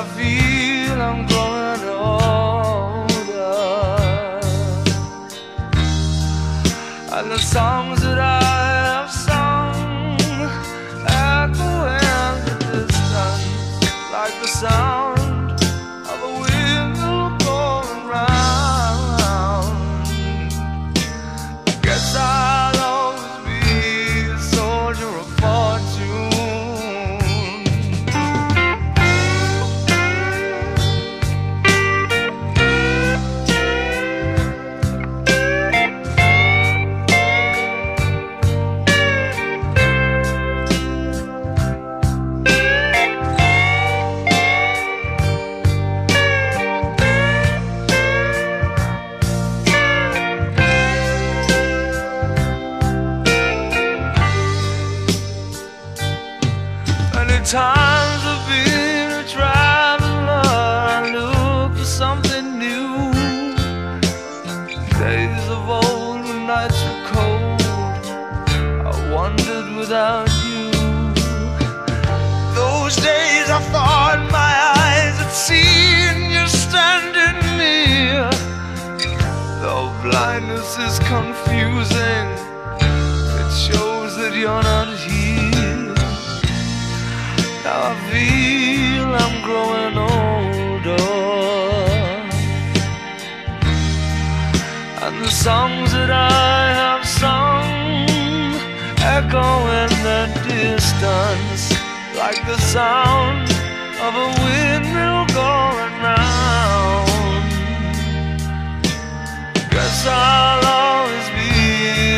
I feel I'm growing older. And the songs times I've been a traveler, I look for something new. Days of old when nights were cold, I wandered without you. Those days I thought my eyes had seen you standing near. Though blindness is confusing, it shows that you're not I feel I'm growing older. And the songs that I have sung Echo in the distance Like the sound of a windmill going round. Guess I'll always be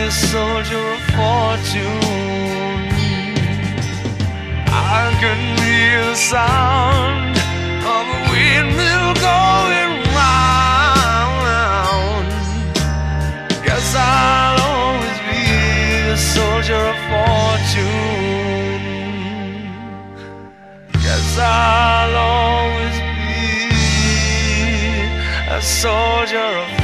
a soldier of fortune. I can hear the sound of a windmill going round. Guess I'll always be a soldier of fortune. Guess I'll always be a soldier of fortune.